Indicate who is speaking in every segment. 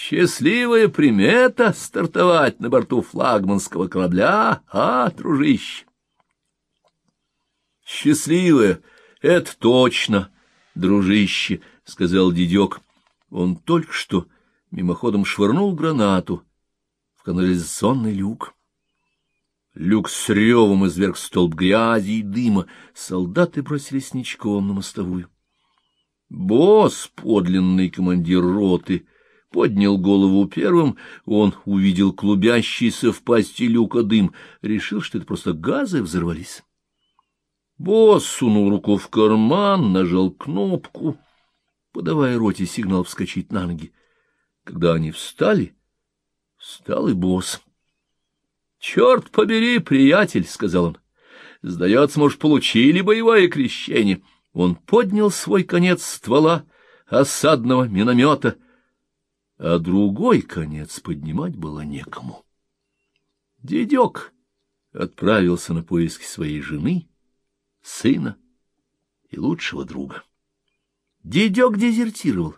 Speaker 1: Счастливая примета стартовать на борту флагманского корабля, а, дружище? Счастливая, это точно, дружище, — сказал дедек. Он только что мимоходом швырнул гранату в канализационный люк. Люк с ревом изверг столб грязи и дыма. Солдаты бросились ничком на мостовую. Босс, подлинный командир роты, поднял голову первым, он увидел клубящийся в пасти люка дым, решил, что это просто газы взорвались. Босс сунул руку в карман, нажал кнопку, подавая роте сигнал вскочить на ноги. Когда они встали, встал и босс. — Черт побери, приятель, — сказал он. — Сдается, может, получили боевое крещение. Он поднял свой конец ствола осадного миномета, а другой конец поднимать было некому. Дедек отправился на поиски своей жены, сына и лучшего друга. Дедек дезертировал,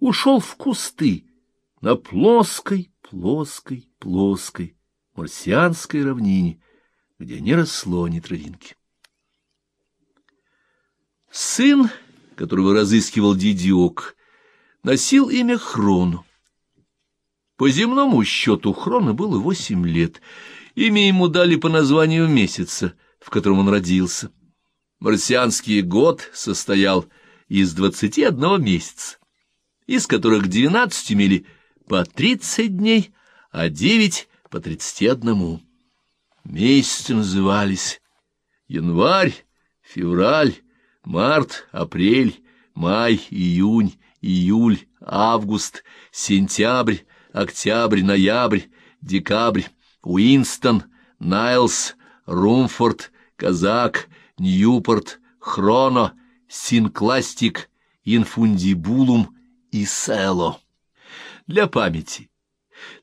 Speaker 1: ушел в кусты на плоской, плоской, плоской марсианской равнине, где не росло ни травинки. Сын, которого разыскивал Дидиок, носил имя Хрону. По земному счету Хрона было восемь лет. Имя ему дали по названию месяца, в котором он родился. Марсианский год состоял из двадцати одного месяца, из которых двенадцать имели по тридцать дней, а девять — по тридцати одному. Месяцы назывались январь, февраль, март, апрель, май, июнь, июль, август, сентябрь, октябрь, ноябрь, декабрь, Уинстон, Найлс, Румфорд, Казак, Ньюпорт, Хроно, Синкластик, Инфундибулум и Село. Для памяти.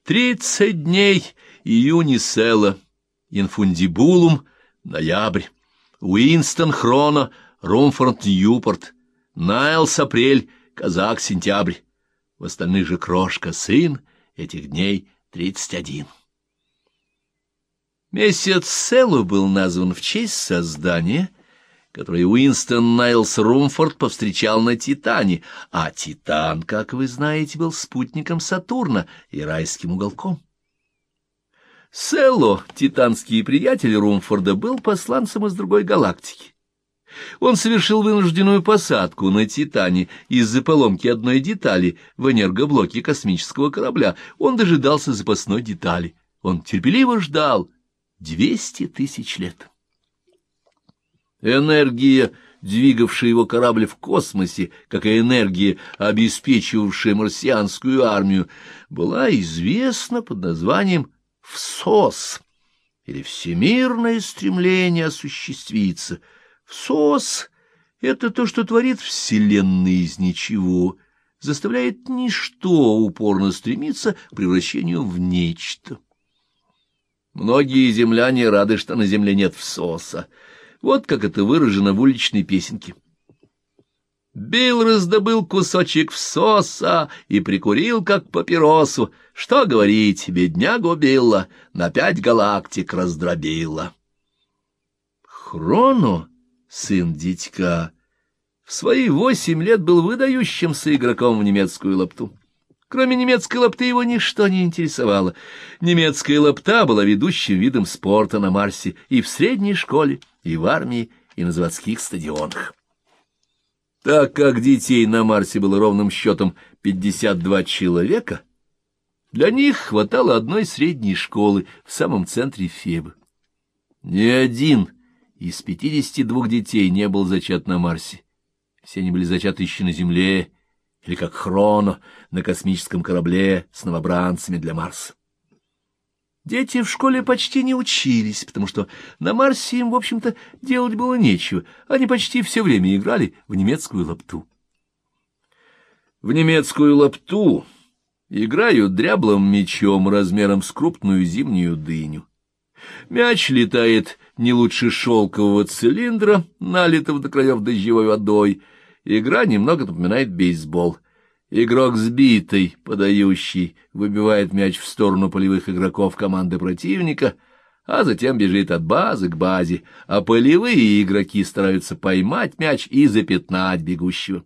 Speaker 1: Тридцать дней июнь и Село, Инфундибулум, ноябрь, Уинстон, Хроно, Румфорд, Ньюпорт, Найлс, апрель, Казак, сентябрь. В остальных же крошка, сын, этих дней тридцать один. Месяц Селу был назван в честь создания, которое Уинстон Найлс Румфорд повстречал на Титане, а Титан, как вы знаете, был спутником Сатурна и райским уголком. Село, титанский приятель Румфорда, был посланцем из другой галактики. Он совершил вынужденную посадку на «Титане» из-за поломки одной детали в энергоблоке космического корабля. Он дожидался запасной детали. Он терпеливо ждал двести тысяч лет. Энергия, двигавшая его корабль в космосе, как и энергия, обеспечивавшая марсианскую армию, была известна под названием «ВСОС» или «Всемирное стремление осуществиться», СОС — это то, что творит Вселенная из ничего, заставляет ничто упорно стремиться к превращению в нечто. Многие земляне рады, что на земле нет всоса. Вот как это выражено в уличной песенке. Билл раздобыл кусочек всоса и прикурил, как папиросу. Что говорить, беднягу Билла на пять галактик раздробила. Хроно сын дитька, в свои восемь лет был выдающимся игроком в немецкую лапту. Кроме немецкой лапты его ничто не интересовало. Немецкая лапта была ведущим видом спорта на Марсе и в средней школе, и в армии, и на заводских стадионах. Так как детей на Марсе было ровным счетом 52 человека, для них хватало одной средней школы в самом центре Фебы. Ни один из пятидесяти двух детей не был зачат на Марсе. Все они были зачаты еще на Земле, или как Хроно на космическом корабле с новобранцами для Марса. Дети в школе почти не учились, потому что на Марсе им, в общем-то, делать было нечего. Они почти все время играли в немецкую лапту. В немецкую лапту играют дряблым мечом размером с крупную зимнюю дыню. Мяч летает не лучше шелкового цилиндра, налитого до краев дождевой водой. Игра немного напоминает бейсбол. Игрок сбитый, подающий, выбивает мяч в сторону полевых игроков команды противника, а затем бежит от базы к базе, а полевые игроки стараются поймать мяч и запятнать бегущего.